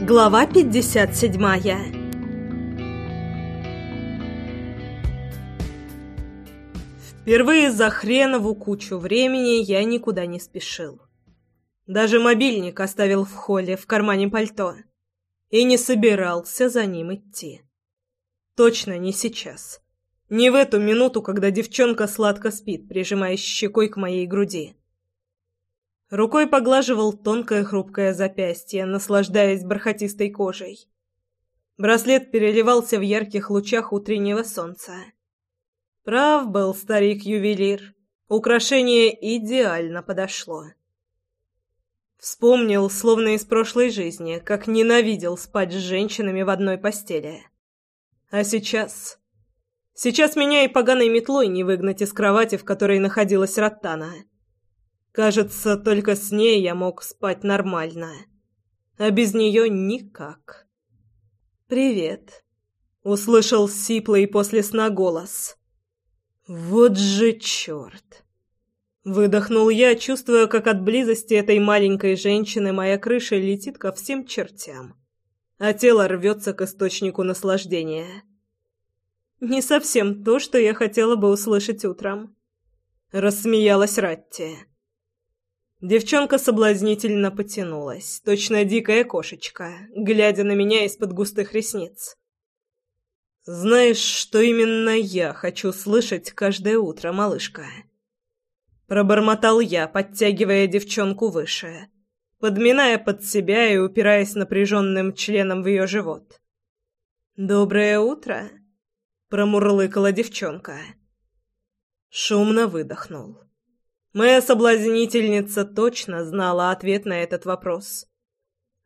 Глава 57 Впервые за хренову кучу времени я никуда не спешил. Даже мобильник оставил в холле в кармане пальто и не собирался за ним идти. Точно не сейчас. Не в эту минуту, когда девчонка сладко спит, прижимаясь щекой к моей груди. Рукой поглаживал тонкое хрупкое запястье, наслаждаясь бархатистой кожей. Браслет переливался в ярких лучах утреннего солнца. Прав был старик-ювелир. Украшение идеально подошло. Вспомнил, словно из прошлой жизни, как ненавидел спать с женщинами в одной постели. А сейчас... Сейчас меня и поганой метлой не выгнать из кровати, в которой находилась Раттана. Кажется, только с ней я мог спать нормально. А без нее никак. «Привет», — услышал сиплый после сна голос. «Вот же черт!» Выдохнул я, чувствуя, как от близости этой маленькой женщины моя крыша летит ко всем чертям, а тело рвется к источнику наслаждения. Не совсем то, что я хотела бы услышать утром. Рассмеялась Ратти. Девчонка соблазнительно потянулась, точно дикая кошечка, глядя на меня из-под густых ресниц. «Знаешь, что именно я хочу слышать каждое утро, малышка?» Пробормотал я, подтягивая девчонку выше, подминая под себя и упираясь напряженным членом в ее живот. «Доброе утро!» — промурлыкала девчонка. Шумно выдохнул. Моя соблазнительница точно знала ответ на этот вопрос.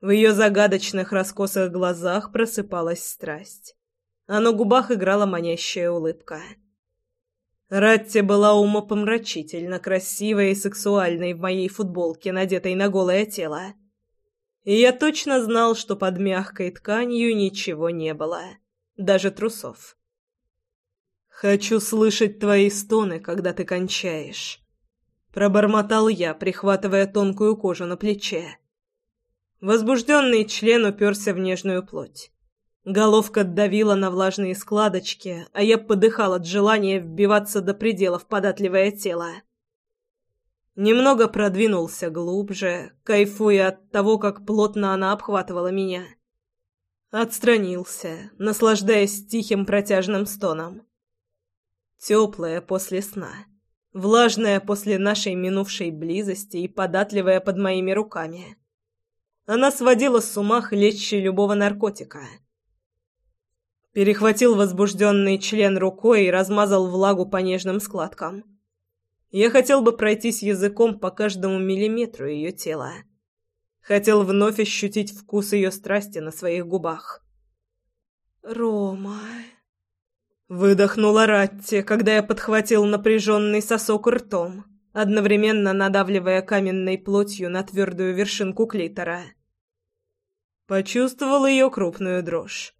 В ее загадочных раскосых глазах просыпалась страсть, а на губах играла манящая улыбка. Ратти была умопомрачительно красивой и сексуальной в моей футболке, надетой на голое тело. И я точно знал, что под мягкой тканью ничего не было, даже трусов. «Хочу слышать твои стоны, когда ты кончаешь», Пробормотал я, прихватывая тонкую кожу на плече. Возбужденный член уперся в нежную плоть. Головка давила на влажные складочки, а я подыхал от желания вбиваться до предела в податливое тело. Немного продвинулся глубже, кайфуя от того, как плотно она обхватывала меня. Отстранился, наслаждаясь тихим протяжным стоном. Теплая после сна влажная после нашей минувшей близости и податливая под моими руками. Она сводила с ума хлеще любого наркотика. Перехватил возбужденный член рукой и размазал влагу по нежным складкам. Я хотел бы пройтись языком по каждому миллиметру ее тела. Хотел вновь ощутить вкус ее страсти на своих губах. «Рома...» Выдохнула Ратти, когда я подхватил напряженный сосок ртом, одновременно надавливая каменной плотью на твердую вершинку клитора. Почувствовал ее крупную дрожь.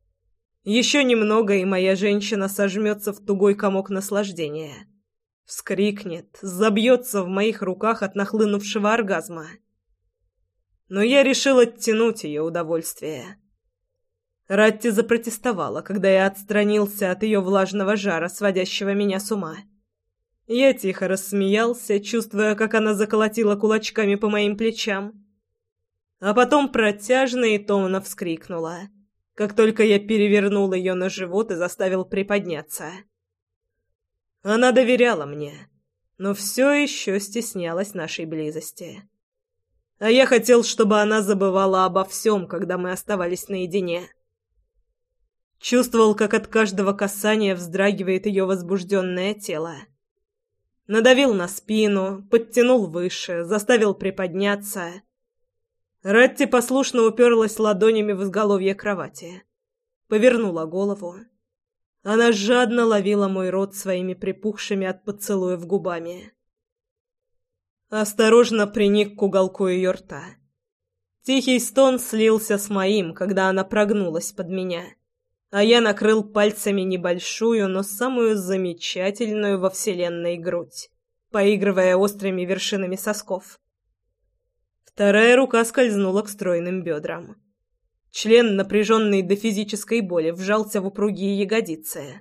Еще немного, и моя женщина сожмется в тугой комок наслаждения. Вскрикнет, забьется в моих руках от нахлынувшего оргазма. Но я решил оттянуть ее удовольствие. Ратти запротестовала, когда я отстранился от ее влажного жара, сводящего меня с ума. Я тихо рассмеялся, чувствуя, как она заколотила кулачками по моим плечам. А потом протяжно и томно вскрикнула, как только я перевернул ее на живот и заставил приподняться. Она доверяла мне, но все еще стеснялась нашей близости. А я хотел, чтобы она забывала обо всем, когда мы оставались наедине. Чувствовал, как от каждого касания вздрагивает ее возбужденное тело. Надавил на спину, подтянул выше, заставил приподняться. Ратти послушно уперлась ладонями в изголовье кровати. Повернула голову. Она жадно ловила мой рот своими припухшими от поцелуев губами. Осторожно приник к уголку ее рта. Тихий стон слился с моим, когда она прогнулась под меня а я накрыл пальцами небольшую, но самую замечательную во вселенной грудь, поигрывая острыми вершинами сосков. Вторая рука скользнула к стройным бедрам. Член, напряженный до физической боли, вжался в упругие ягодицы.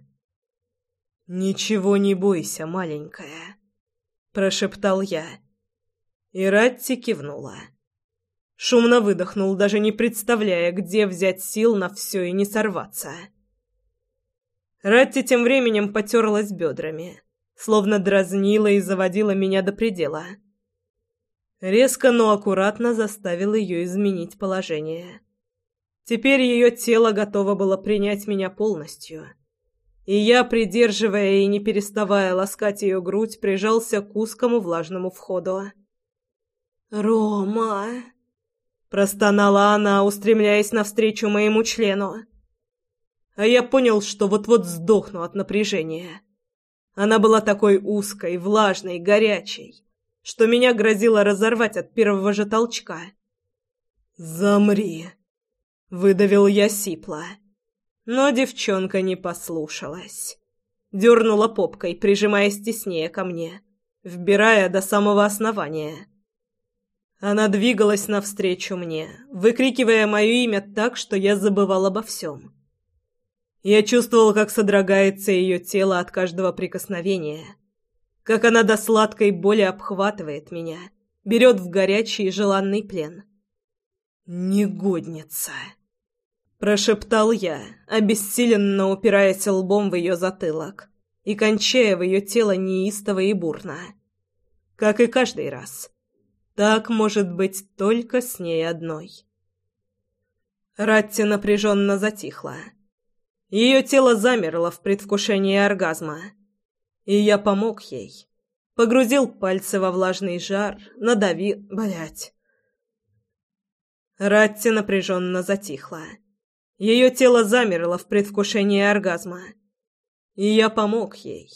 «Ничего не бойся, маленькая», — прошептал я. И Ратти кивнула. Шумно выдохнул, даже не представляя, где взять сил на все и не сорваться. Ратти тем временем потерлась бедрами, словно дразнила и заводила меня до предела. Резко, но аккуратно заставил ее изменить положение. Теперь ее тело готово было принять меня полностью. И я, придерживая и не переставая ласкать ее грудь, прижался к узкому влажному входу. «Рома!» — простонала она, устремляясь навстречу моему члену. А я понял, что вот-вот сдохну от напряжения. Она была такой узкой, влажной, горячей, что меня грозило разорвать от первого же толчка. «Замри!» — выдавил я сипло. Но девчонка не послушалась. Дернула попкой, прижимаясь теснее ко мне, вбирая до самого основания. Она двигалась навстречу мне, выкрикивая мое имя так, что я забывал обо всем. Я чувствовал, как содрогается ее тело от каждого прикосновения, как она до сладкой боли обхватывает меня, берет в горячий и желанный плен. «Негодница!» — прошептал я, обессиленно упираясь лбом в ее затылок и кончая в ее тело неистово и бурно. Как и каждый раз. Так может быть только с ней одной. Ратти напряженно затихла. Ее тело замерло в предвкушении оргазма. И я помог ей. Погрузил пальцы во влажный жар, надавил... Блять. Ратти напряженно затихла. Ее тело замерло в предвкушении оргазма. И я помог ей.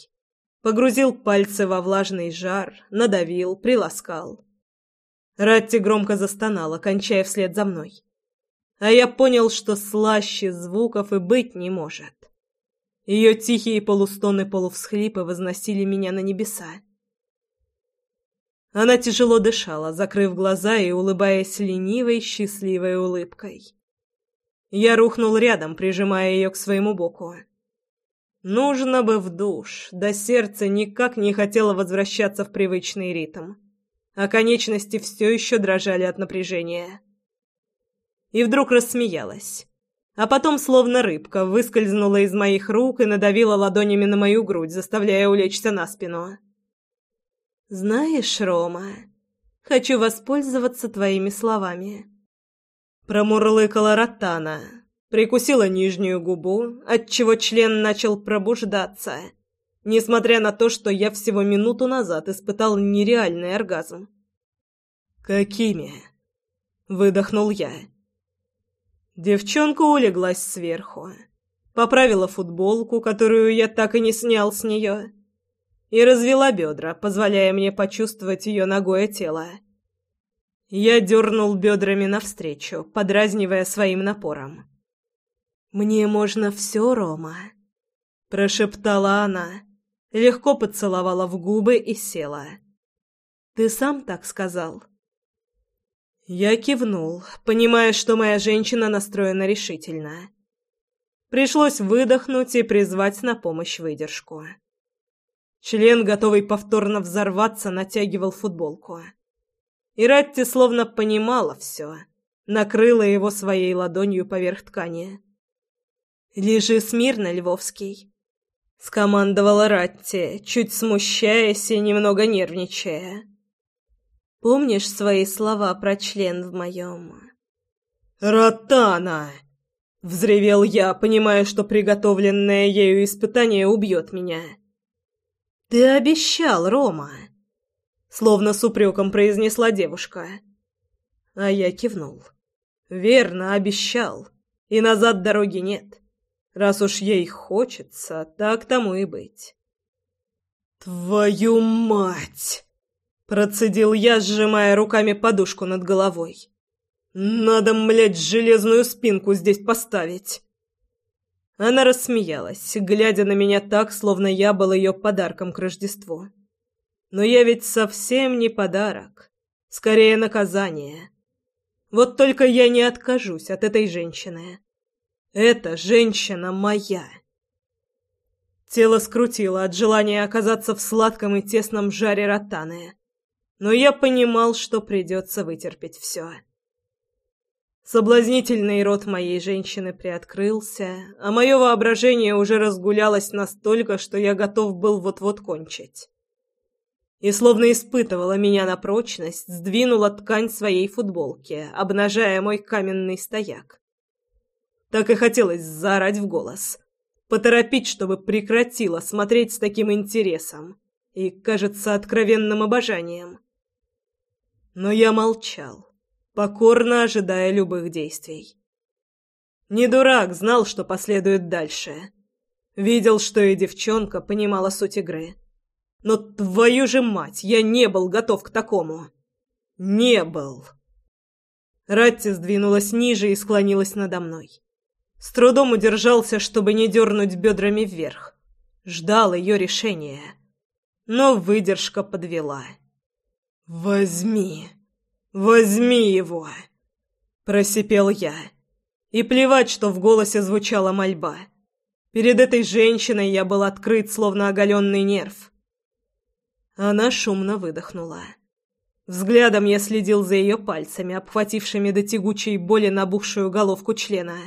Погрузил пальцы во влажный жар, надавил, приласкал. Ратти громко застонала, кончая вслед за мной а я понял, что слаще звуков и быть не может. Ее тихие полустоны-полувсхлипы возносили меня на небеса. Она тяжело дышала, закрыв глаза и улыбаясь ленивой, счастливой улыбкой. Я рухнул рядом, прижимая ее к своему боку. Нужно бы в душ, да сердце никак не хотело возвращаться в привычный ритм, а конечности все еще дрожали от напряжения и вдруг рассмеялась. А потом, словно рыбка, выскользнула из моих рук и надавила ладонями на мою грудь, заставляя улечься на спину. «Знаешь, Рома, хочу воспользоваться твоими словами». Промурлыкала Ротана, прикусила нижнюю губу, отчего член начал пробуждаться, несмотря на то, что я всего минуту назад испытал нереальный оргазм. «Какими?» — выдохнул я. Девчонка улеглась сверху, поправила футболку, которую я так и не снял с нее, и развела бедра, позволяя мне почувствовать ее ногое тело. Я дернул бедрами навстречу, подразнивая своим напором. «Мне можно все, Рома?» — прошептала она, легко поцеловала в губы и села. «Ты сам так сказал?» Я кивнул, понимая, что моя женщина настроена решительно. Пришлось выдохнуть и призвать на помощь выдержку. Член, готовый повторно взорваться, натягивал футболку. И Ратти словно понимала все, накрыла его своей ладонью поверх ткани. «Лежи смирно, Львовский», — скомандовала Ратти, чуть смущаясь и немного нервничая. Помнишь свои слова про член в моем?» «Ротана!» — взревел я, понимая, что приготовленное ею испытание убьет меня. «Ты обещал, Рома!» — словно с упреком произнесла девушка. А я кивнул. «Верно, обещал. И назад дороги нет. Раз уж ей хочется, так тому и быть». «Твою мать!» Процедил я, сжимая руками подушку над головой. «Надо, млять, железную спинку здесь поставить!» Она рассмеялась, глядя на меня так, словно я был ее подарком к Рождеству. Но я ведь совсем не подарок, скорее наказание. Вот только я не откажусь от этой женщины. Эта женщина моя. Тело скрутило от желания оказаться в сладком и тесном жаре ротаны. Но я понимал, что придется вытерпеть все. Соблазнительный рот моей женщины приоткрылся, а мое воображение уже разгулялось настолько, что я готов был вот-вот кончить. И словно испытывала меня на прочность, сдвинула ткань своей футболки, обнажая мой каменный стояк. Так и хотелось заорать в голос, поторопить, чтобы прекратила смотреть с таким интересом и, кажется, откровенным обожанием. Но я молчал покорно ожидая любых действий. Не дурак, знал, что последует дальше. Видел, что и девчонка понимала суть игры. Но твою же мать, я не был готов к такому. Не был. Ратти сдвинулась ниже и склонилась надо мной. С трудом удержался, чтобы не дернуть бедрами вверх. Ждал ее решения. Но выдержка подвела. «Возьми!» «Возьми его!» – просипел я. И плевать, что в голосе звучала мольба. Перед этой женщиной я был открыт, словно оголенный нерв. Она шумно выдохнула. Взглядом я следил за ее пальцами, обхватившими до тягучей боли набухшую головку члена.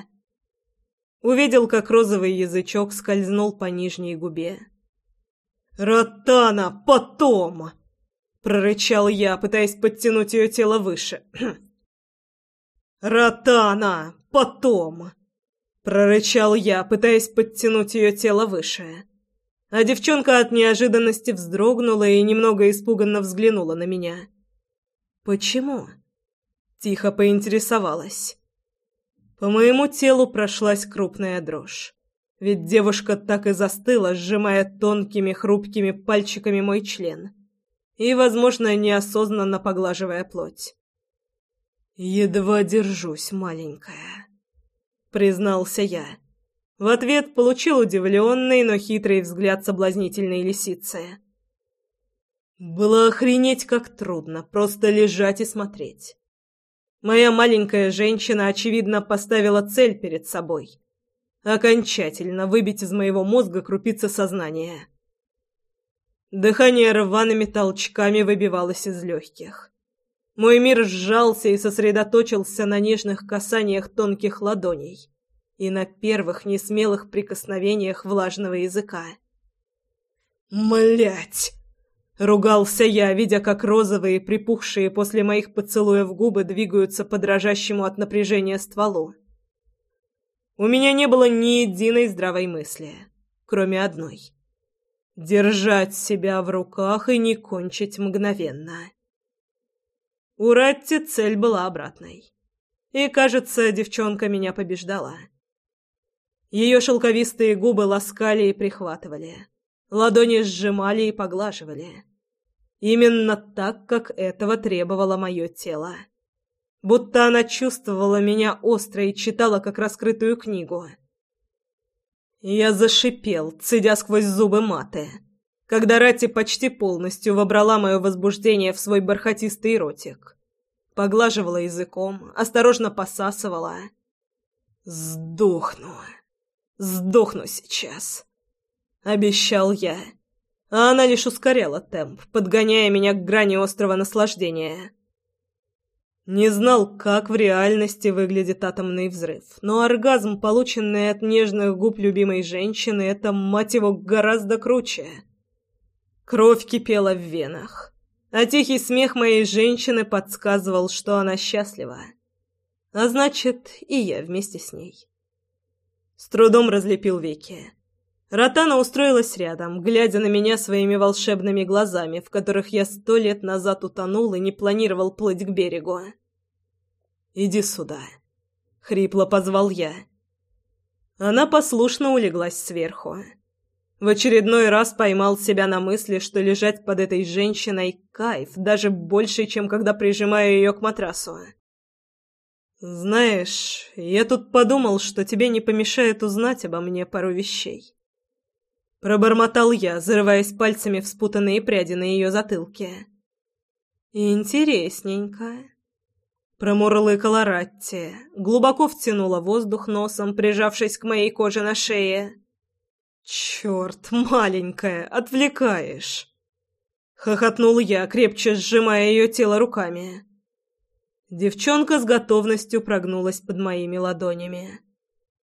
Увидел, как розовый язычок скользнул по нижней губе. «Ротана, потом!» — прорычал я, пытаясь подтянуть ее тело выше. «Ротана! Потом!» — прорычал я, пытаясь подтянуть ее тело выше. А девчонка от неожиданности вздрогнула и немного испуганно взглянула на меня. «Почему?» — тихо поинтересовалась. По моему телу прошлась крупная дрожь. Ведь девушка так и застыла, сжимая тонкими хрупкими пальчиками мой член и, возможно, неосознанно поглаживая плоть. «Едва держусь, маленькая», — признался я. В ответ получил удивленный, но хитрый взгляд соблазнительной лисицы. Было охренеть как трудно, просто лежать и смотреть. Моя маленькая женщина, очевидно, поставила цель перед собой. Окончательно выбить из моего мозга крупицы сознания. Дыхание рваными толчками выбивалось из легких. Мой мир сжался и сосредоточился на нежных касаниях тонких ладоней и на первых несмелых прикосновениях влажного языка. «Млять!» — ругался я, видя, как розовые, припухшие после моих поцелуев губы двигаются по дрожащему от напряжения стволу. У меня не было ни единой здравой мысли, кроме одной — Держать себя в руках и не кончить мгновенно. У Ратти цель была обратной. И, кажется, девчонка меня побеждала. Ее шелковистые губы ласкали и прихватывали. Ладони сжимали и поглаживали. Именно так, как этого требовало мое тело. Будто она чувствовала меня остро и читала, как раскрытую книгу. Я зашипел, цедя сквозь зубы маты, когда Ратти почти полностью вобрала мое возбуждение в свой бархатистый ротик. Поглаживала языком, осторожно посасывала. «Сдохну. Сдохну сейчас», — обещал я. А она лишь ускоряла темп, подгоняя меня к грани острого наслаждения. Не знал, как в реальности выглядит атомный взрыв, но оргазм, полученный от нежных губ любимой женщины, это, мать его, гораздо круче. Кровь кипела в венах, а тихий смех моей женщины подсказывал, что она счастлива. А значит, и я вместе с ней. С трудом разлепил веки. Ротана устроилась рядом, глядя на меня своими волшебными глазами, в которых я сто лет назад утонул и не планировал плыть к берегу. «Иди сюда», — хрипло позвал я. Она послушно улеглась сверху. В очередной раз поймал себя на мысли, что лежать под этой женщиной — кайф, даже больше, чем когда прижимаю ее к матрасу. «Знаешь, я тут подумал, что тебе не помешает узнать обо мне пару вещей». Пробормотал я, зарываясь пальцами в спутанные пряди на ее затылке. «Интересненько». Промурлыкала Ратти, глубоко втянула воздух носом, прижавшись к моей коже на шее. «Черт, маленькая, отвлекаешь!» Хохотнул я, крепче сжимая ее тело руками. Девчонка с готовностью прогнулась под моими ладонями.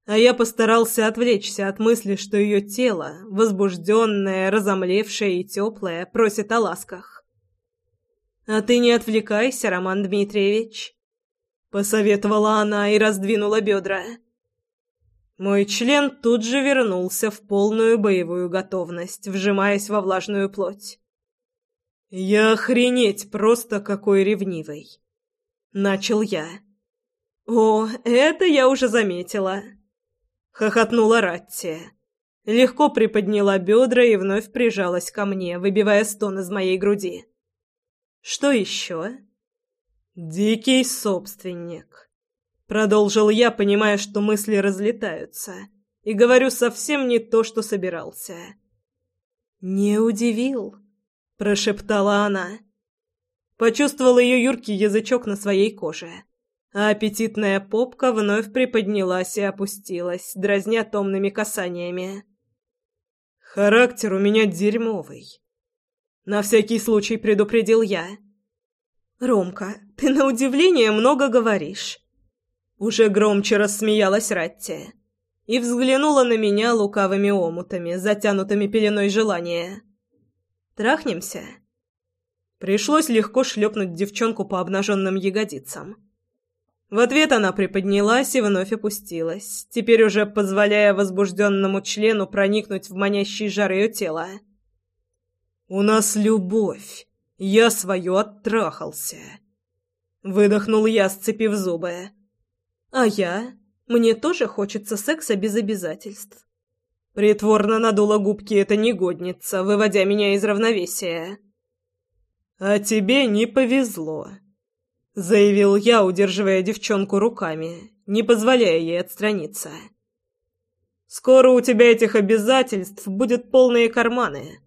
А я постарался отвлечься от мысли, что ее тело, возбужденное, разомлевшее и теплое, просит о ласках. «А ты не отвлекайся, Роман Дмитриевич», — посоветовала она и раздвинула бедра. Мой член тут же вернулся в полную боевую готовность, вжимаясь во влажную плоть. «Я охренеть просто какой ревнивый!» Начал я. «О, это я уже заметила!» Хохотнула Ратти. Легко приподняла бедра и вновь прижалась ко мне, выбивая стон из моей груди. «Что еще?» «Дикий собственник», — продолжил я, понимая, что мысли разлетаются, и говорю совсем не то, что собирался. «Не удивил», прошептала она. Почувствовала ее юркий язычок на своей коже, а аппетитная попка вновь приподнялась и опустилась, дразня томными касаниями. «Характер у меня дерьмовый», — на всякий случай предупредил я. «Ромка, ты на удивление много говоришь». Уже громче рассмеялась Ратти и взглянула на меня лукавыми омутами, затянутыми пеленой желания. Трахнемся?» Пришлось легко шлепнуть девчонку по обнаженным ягодицам. В ответ она приподнялась и вновь опустилась, теперь уже позволяя возбужденному члену проникнуть в манящий жар ее тела. «У нас любовь. Я свое оттрахался». Выдохнул я, сцепив зубы. «А я? Мне тоже хочется секса без обязательств». Притворно надула губки эта негодница, выводя меня из равновесия. «А тебе не повезло», — заявил я, удерживая девчонку руками, не позволяя ей отстраниться. «Скоро у тебя этих обязательств будет полные карманы.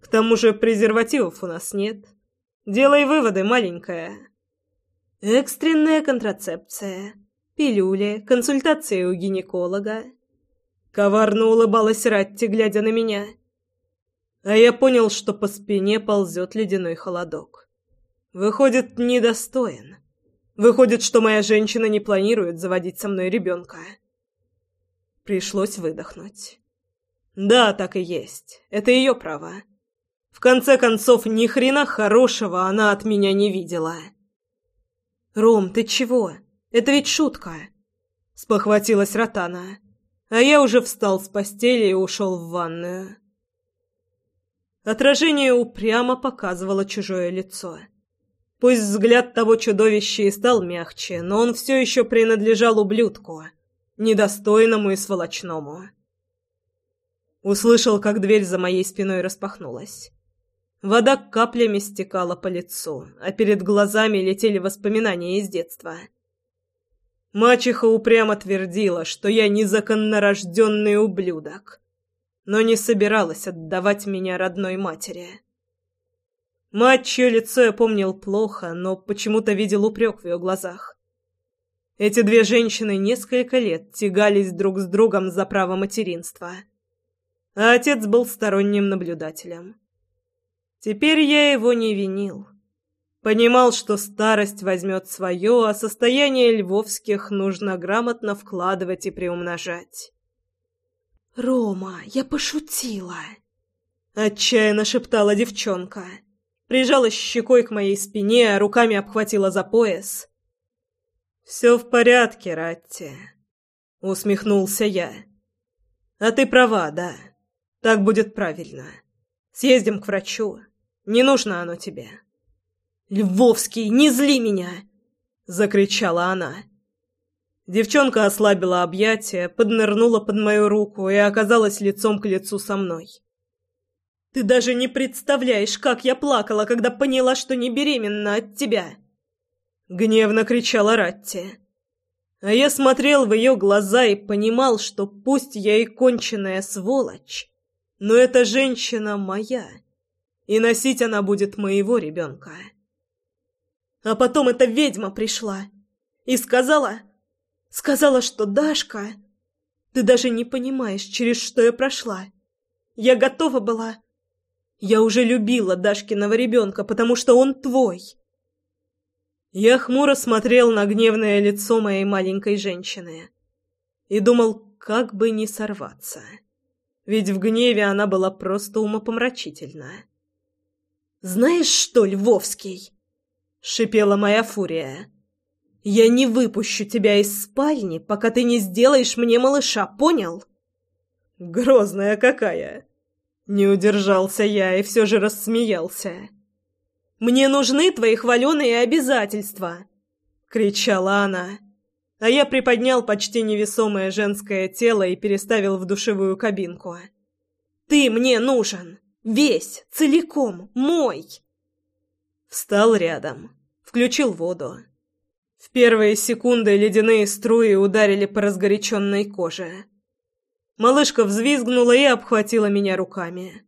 К тому же презервативов у нас нет. Делай выводы, маленькая». Экстренная контрацепция, пилюли, консультации у гинеколога, Коварно улыбалась Ратти, глядя на меня. А я понял, что по спине ползет ледяной холодок. Выходит, недостоин. Выходит, что моя женщина не планирует заводить со мной ребенка. Пришлось выдохнуть. Да, так и есть. Это ее право. В конце концов, ни хрена хорошего она от меня не видела. «Ром, ты чего? Это ведь шутка!» — спохватилась Ротана а я уже встал с постели и ушел в ванную. Отражение упрямо показывало чужое лицо. Пусть взгляд того чудовища и стал мягче, но он все еще принадлежал ублюдку, недостойному и сволочному. Услышал, как дверь за моей спиной распахнулась. Вода каплями стекала по лицу, а перед глазами летели воспоминания из детства — Мачеха упрямо твердила, что я незаконнорожденный ублюдок, но не собиралась отдавать меня родной матери. Мать, чье лицо я помнил плохо, но почему-то видел упрек в ее глазах. Эти две женщины несколько лет тягались друг с другом за право материнства, а отец был сторонним наблюдателем. Теперь я его не винил. Понимал, что старость возьмет свое, а состояние львовских нужно грамотно вкладывать и приумножать. «Рома, я пошутила!» Отчаянно шептала девчонка. Прижалась щекой к моей спине, а руками обхватила за пояс. «Все в порядке, Ратти», — усмехнулся я. «А ты права, да. Так будет правильно. Съездим к врачу. Не нужно оно тебе». «Львовский, не зли меня!» — закричала она. Девчонка ослабила объятия, поднырнула под мою руку и оказалась лицом к лицу со мной. «Ты даже не представляешь, как я плакала, когда поняла, что не беременна от тебя!» Гневно кричала Ратти. А я смотрел в ее глаза и понимал, что пусть я и конченая сволочь, но эта женщина моя, и носить она будет моего ребенка. А потом эта ведьма пришла. И сказала... Сказала, что Дашка... Ты даже не понимаешь, через что я прошла. Я готова была... Я уже любила Дашкиного ребенка, потому что он твой. Я хмуро смотрел на гневное лицо моей маленькой женщины и думал, как бы не сорваться. Ведь в гневе она была просто умопомрачительна. «Знаешь что, Львовский?» — шипела моя фурия. «Я не выпущу тебя из спальни, пока ты не сделаешь мне малыша, понял?» «Грозная какая!» Не удержался я и все же рассмеялся. «Мне нужны твои хваленые обязательства!» — кричала она. А я приподнял почти невесомое женское тело и переставил в душевую кабинку. «Ты мне нужен! Весь, целиком, мой!» Встал рядом, включил воду. В первые секунды ледяные струи ударили по разгоряченной коже. Малышка взвизгнула и обхватила меня руками.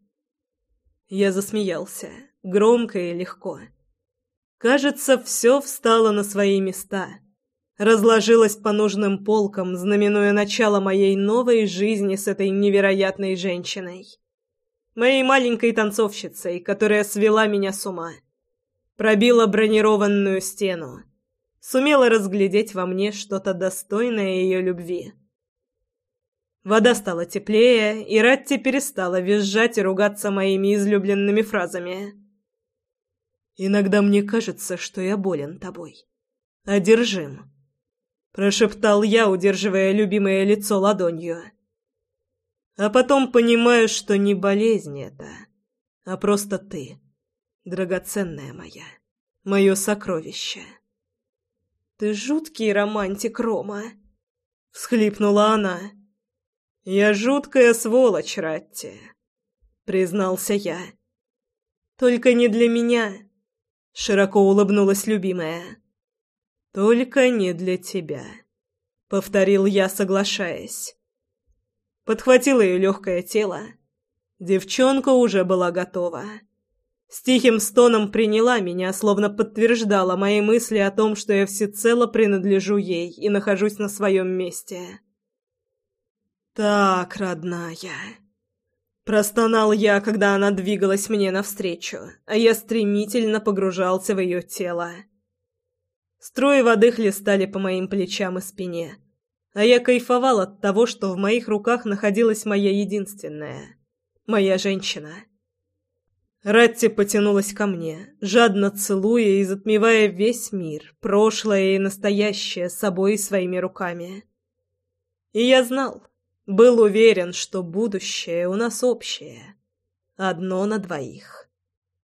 Я засмеялся, громко и легко. Кажется, все встало на свои места. Разложилось по нужным полкам, знаменуя начало моей новой жизни с этой невероятной женщиной. Моей маленькой танцовщицей, которая свела меня с ума. Пробила бронированную стену. Сумела разглядеть во мне что-то достойное ее любви. Вода стала теплее, и Ратти перестала визжать и ругаться моими излюбленными фразами. «Иногда мне кажется, что я болен тобой. Одержим», — прошептал я, удерживая любимое лицо ладонью. «А потом понимаю, что не болезнь это, а просто ты, драгоценная моя, мое сокровище». «Ты жуткий романтик, Рома», — всхлипнула она. «Я жуткая сволочь, Ратти», — признался я. «Только не для меня», — широко улыбнулась любимая. «Только не для тебя», — повторил я, соглашаясь. Подхватил ее легкое тело. Девчонка уже была готова. С тихим стоном приняла меня, словно подтверждала мои мысли о том, что я всецело принадлежу ей и нахожусь на своем месте. «Так, родная...» Простонал я, когда она двигалась мне навстречу, а я стремительно погружался в ее тело. Струи воды хлестали по моим плечам и спине, а я кайфовал от того, что в моих руках находилась моя единственная, моя женщина. Ратти потянулась ко мне, жадно целуя и затмевая весь мир, прошлое и настоящее, собой и своими руками. И я знал, был уверен, что будущее у нас общее. Одно на двоих.